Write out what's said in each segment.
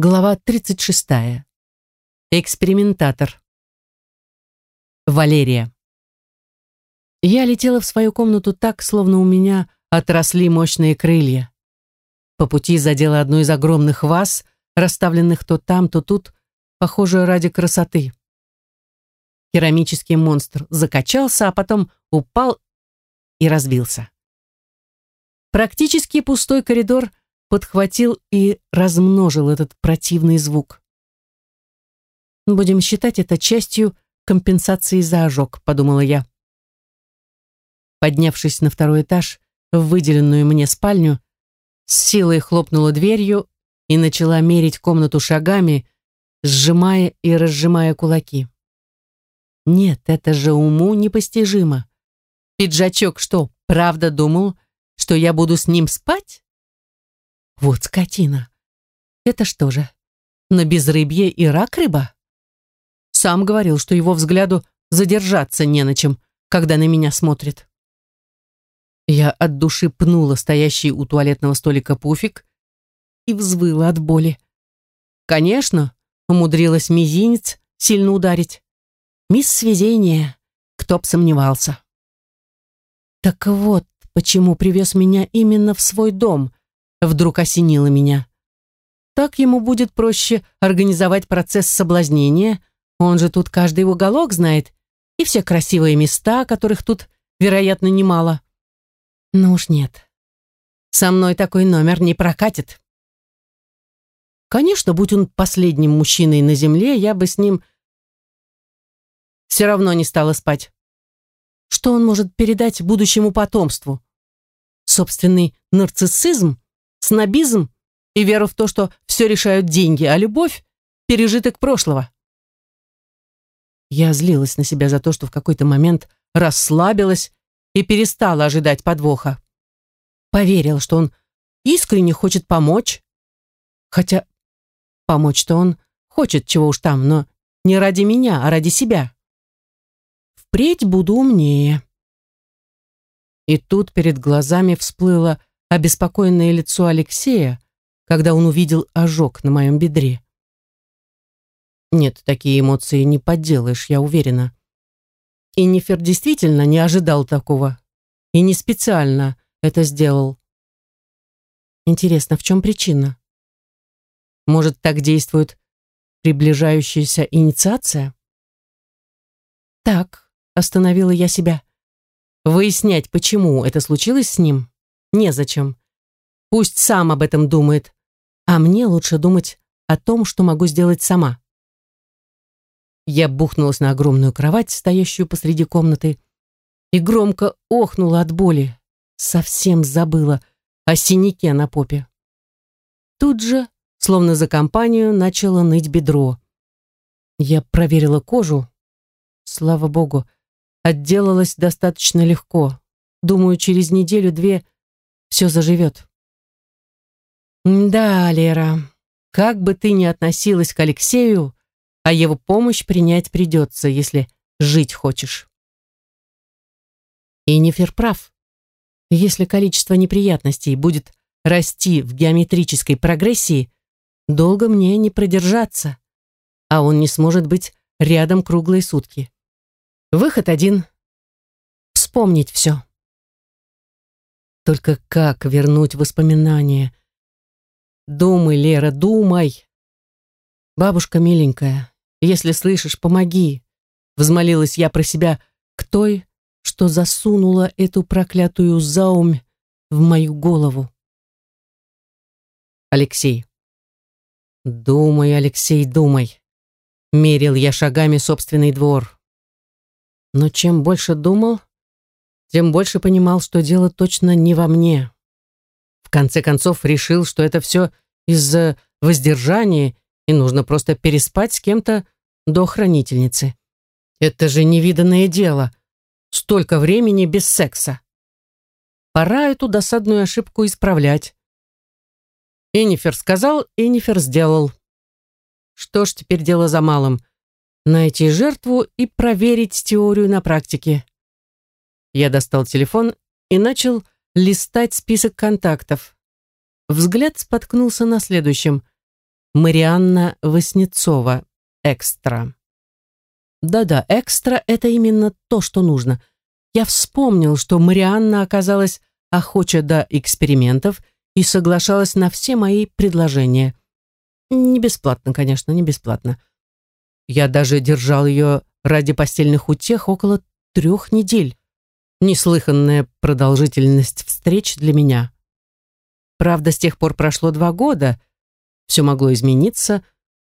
Глава 36. Экспериментатор. Валерия. Я летела в свою комнату так, словно у меня отросли мощные крылья. По пути задела одну из огромных ваз, расставленных то там, то тут, похоже, ради красоты. Керамический монстр закачался, а потом упал и разбился. Практически пустой коридор подхватил и размножил этот противный звук. «Будем считать это частью компенсации за ожог», — подумала я. Поднявшись на второй этаж, в выделенную мне спальню, с силой хлопнула дверью и начала мерить комнату шагами, сжимая и разжимая кулаки. Нет, это же уму непостижимо. Пиджачок что, правда думал, что я буду с ним спать? Вот скотина. Это что же, на безрыбье и рак рыба? Сам говорил, что его взгляду задержаться не на чем, когда на меня смотрит. Я от души пнула стоящий у туалетного столика пуфик и взвыла от боли. Конечно, умудрилась мизинец сильно ударить. Мисс Свезение, кто б сомневался. Так вот, почему привез меня именно в свой дом, вдруг осенило меня. Так ему будет проще организовать процесс соблазнения, он же тут каждый уголок знает, и все красивые места, которых тут, вероятно, немало. Ну уж нет. Со мной такой номер не прокатит. Конечно, будь он последним мужчиной на земле, я бы с ним все равно не стала спать. Что он может передать будущему потомству? Собственный нарциссизм? Снобизм и веру в то, что все решают деньги, а любовь — пережиток прошлого. Я злилась на себя за то, что в какой-то момент расслабилась и перестала ожидать подвоха. Поверила, что он искренне хочет помочь, хотя помочь-то он хочет, чего уж там, но не ради меня, а ради себя. Впредь буду умнее. И тут перед глазами всплыло обеспокоенное лицо Алексея, когда он увидел ожог на моем бедре. Нет, такие эмоции не подделаешь, я уверена. И Нифер действительно не ожидал такого. И не специально это сделал. Интересно, в чем причина? Может, так действует приближающаяся инициация? Так, остановила я себя. Выяснять, почему это случилось с ним, Незачем. Пусть сам об этом думает, а мне лучше думать о том, что могу сделать сама. Я бухнулась на огромную кровать, стоящую посреди комнаты, и громко охнула от боли. Совсем забыла о синяке на попе. Тут же, словно за компанию, начало ныть бедро. Я проверила кожу. Слава богу, отделалась достаточно легко. Думаю, через неделю-две все заживет. Да, Лера, как бы ты ни относилась к Алексею, а его помощь принять придется, если жить хочешь. И Нефер прав. Если количество неприятностей будет расти в геометрической прогрессии, долго мне не продержаться, а он не сможет быть рядом круглые сутки. Выход один — вспомнить все. Только как вернуть воспоминания? Думай, Лера, думай. Бабушка миленькая, если слышишь, помоги. Взмолилась я про себя к той, что засунула эту проклятую заумь в мою голову. Алексей. Думай, Алексей, думай. Мерил я шагами собственный двор. Но чем больше думал, тем больше понимал, что дело точно не во мне. В конце концов решил, что это все из-за воздержания и нужно просто переспать с кем-то до хранительницы. Это же невиданное дело. Столько времени без секса. Пора эту досадную ошибку исправлять. Энифер сказал, Энифер сделал. Что ж, теперь дело за малым. Найти жертву и проверить теорию на практике. Я достал телефон и начал листать список контактов. Взгляд споткнулся на следующем. Марианна Васнецова, экстра. Да-да, экстра — это именно то, что нужно. Я вспомнил, что Марианна оказалась охоча до экспериментов и соглашалась на все мои предложения. Не бесплатно, конечно, не бесплатно. Я даже держал ее ради постельных утех около трех недель. Неслыханная продолжительность встреч для меня. Правда, с тех пор прошло два года. Все могло измениться.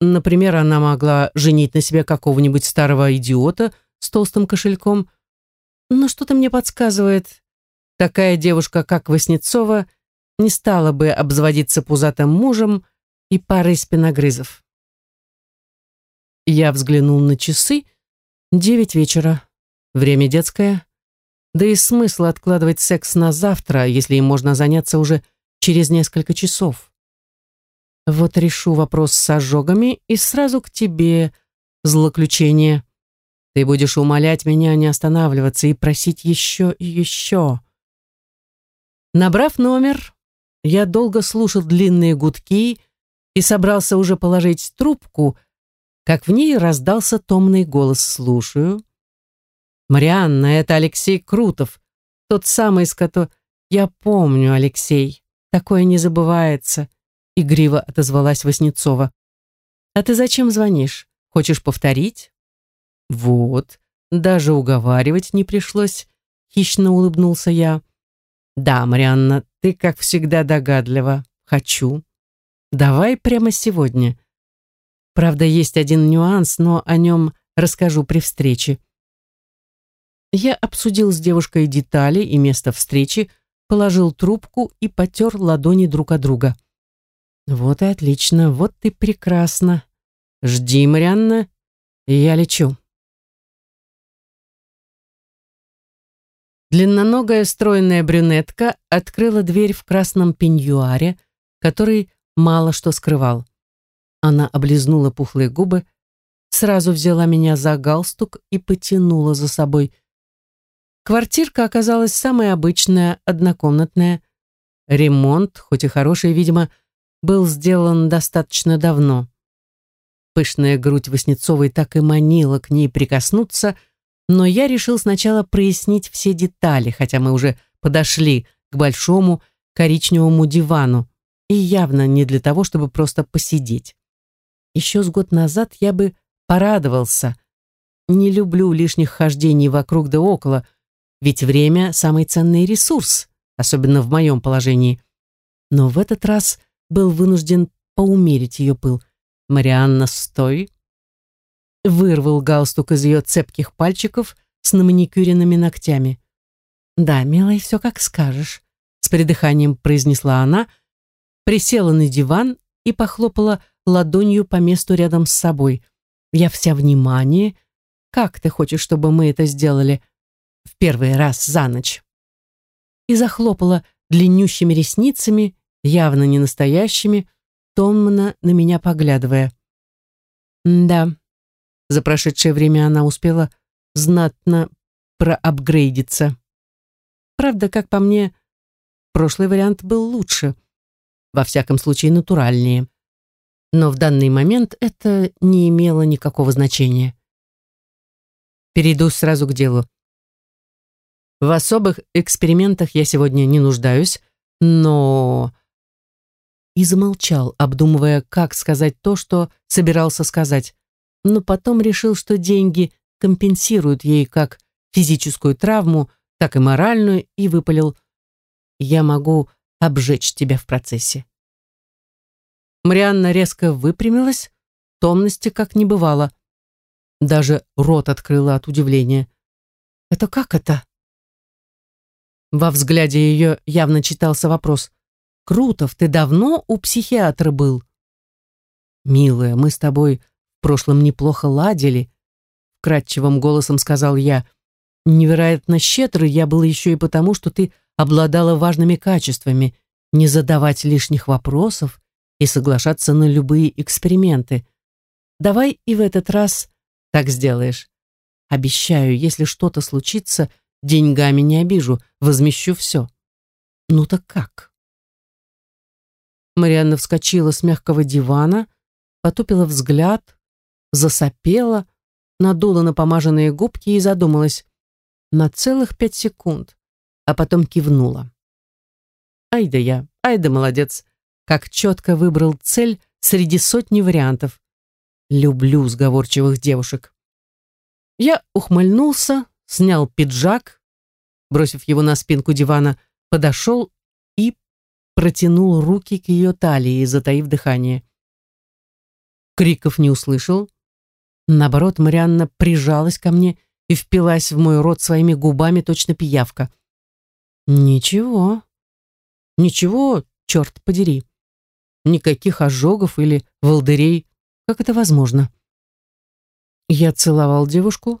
Например, она могла женить на себе какого-нибудь старого идиота с толстым кошельком. Но что-то мне подсказывает, такая девушка, как Васнецова, не стала бы обзаводиться пузатым мужем и парой спиногрызов. Я взглянул на часы. Девять вечера. Время детское. Да и смысл откладывать секс на завтра, если им можно заняться уже через несколько часов. Вот решу вопрос с ожогами и сразу к тебе, злоключение. Ты будешь умолять меня не останавливаться и просить еще и еще. Набрав номер, я долго слушал длинные гудки и собрался уже положить трубку, как в ней раздался томный голос «Слушаю». «Марианна, это Алексей Крутов, тот самый, с которым...» «Я помню, Алексей, такое не забывается», — игриво отозвалась Васнецова. «А ты зачем звонишь? Хочешь повторить?» «Вот, даже уговаривать не пришлось», — хищно улыбнулся я. «Да, Марианна, ты, как всегда, догадлива. Хочу. Давай прямо сегодня. Правда, есть один нюанс, но о нем расскажу при встрече». Я обсудил с девушкой детали и место встречи, положил трубку и потер ладони друг от друга. «Вот и отлично, вот ты прекрасно. Жди, Марианна, и я лечу». Длинноногая стройная брюнетка открыла дверь в красном пеньюаре, который мало что скрывал. Она облизнула пухлые губы, сразу взяла меня за галстук и потянула за собой, Квартирка оказалась самая обычная, однокомнатная. Ремонт, хоть и хороший, видимо, был сделан достаточно давно. Пышная грудь Васнецовой так и манила к ней прикоснуться, но я решил сначала прояснить все детали, хотя мы уже подошли к большому коричневому дивану, и явно не для того, чтобы просто посидеть. Еще с год назад я бы порадовался. Не люблю лишних хождений вокруг да около, ведь время – самый ценный ресурс, особенно в моем положении. Но в этот раз был вынужден поумерить ее пыл. «Марианна, стой!» Вырвал галстук из ее цепких пальчиков с наманикюренными ногтями. «Да, милый, все как скажешь», — с придыханием произнесла она, присела на диван и похлопала ладонью по месту рядом с собой. «Я вся внимание. Как ты хочешь, чтобы мы это сделали? В первый раз за ночь. И захлопала длиннющими ресницами, явно не настоящими, томно на меня поглядывая. Да, за прошедшее время она успела знатно проапгрейдиться. Правда, как по мне, прошлый вариант был лучше, во всяком случае натуральнее. Но в данный момент это не имело никакого значения. Перейду сразу к делу. В особых экспериментах я сегодня не нуждаюсь, но...» И замолчал, обдумывая, как сказать то, что собирался сказать, но потом решил, что деньги компенсируют ей как физическую травму, так и моральную, и выпалил «Я могу обжечь тебя в процессе». Марианна резко выпрямилась, томности как не бывало. Даже рот открыла от удивления. «Это как это?» Во взгляде ее явно читался вопрос. «Крутов, ты давно у психиатра был?» «Милая, мы с тобой в прошлом неплохо ладили», вкрадчивым голосом сказал я. «Невероятно щедрый я был еще и потому, что ты обладала важными качествами, не задавать лишних вопросов и соглашаться на любые эксперименты. Давай и в этот раз так сделаешь. Обещаю, если что-то случится, Деньгами не обижу, возмещу все. Ну так как? Марианна вскочила с мягкого дивана, потупила взгляд, засопела, надула напомаженные губки и задумалась на целых пять секунд, а потом кивнула. Ай да я, ай да молодец, как четко выбрал цель среди сотни вариантов. Люблю сговорчивых девушек. Я ухмыльнулся, снял пиджак, бросив его на спинку дивана, подошел и протянул руки к ее талии, затаив дыхание. Криков не услышал. Наоборот, Марианна прижалась ко мне и впилась в мой рот своими губами, точно пиявка. Ничего. Ничего, черт подери. Никаких ожогов или волдырей. Как это возможно? Я целовал девушку,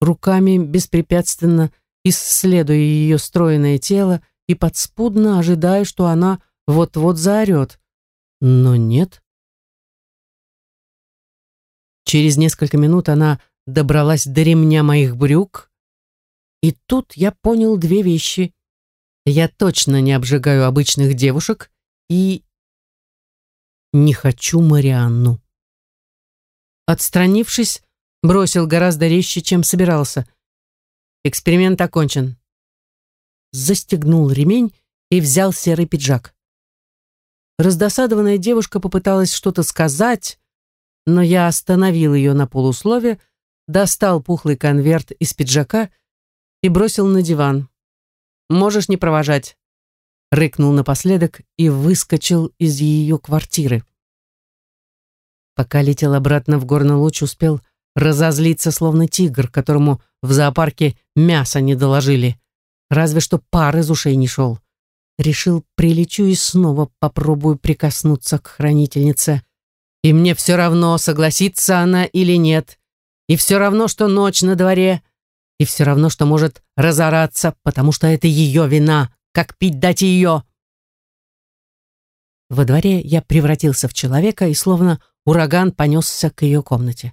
руками беспрепятственно исследуя ее стройное тело и подспудно ожидая, что она вот-вот заорет. Но нет. Через несколько минут она добралась до ремня моих брюк, и тут я понял две вещи. Я точно не обжигаю обычных девушек и не хочу Марианну. Отстранившись, бросил гораздо резче, чем собирался. Эксперимент окончен. Застегнул ремень и взял серый пиджак. Раздосадованная девушка попыталась что-то сказать, но я остановил ее на полуслове, достал пухлый конверт из пиджака и бросил на диван. «Можешь не провожать», — рыкнул напоследок и выскочил из ее квартиры. Пока летел обратно в горный луч, успел разозлиться, словно тигр, которому в зоопарке мясо не доложили. Разве что пар из ушей не шел. Решил, прилечу и снова попробую прикоснуться к хранительнице. И мне все равно, согласится она или нет. И все равно, что ночь на дворе. И все равно, что может разораться, потому что это ее вина. Как пить дать ее? Во дворе я превратился в человека и словно ураган понесся к ее комнате.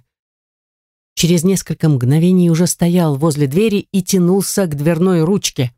Через несколько мгновений уже стоял возле двери и тянулся к дверной ручке.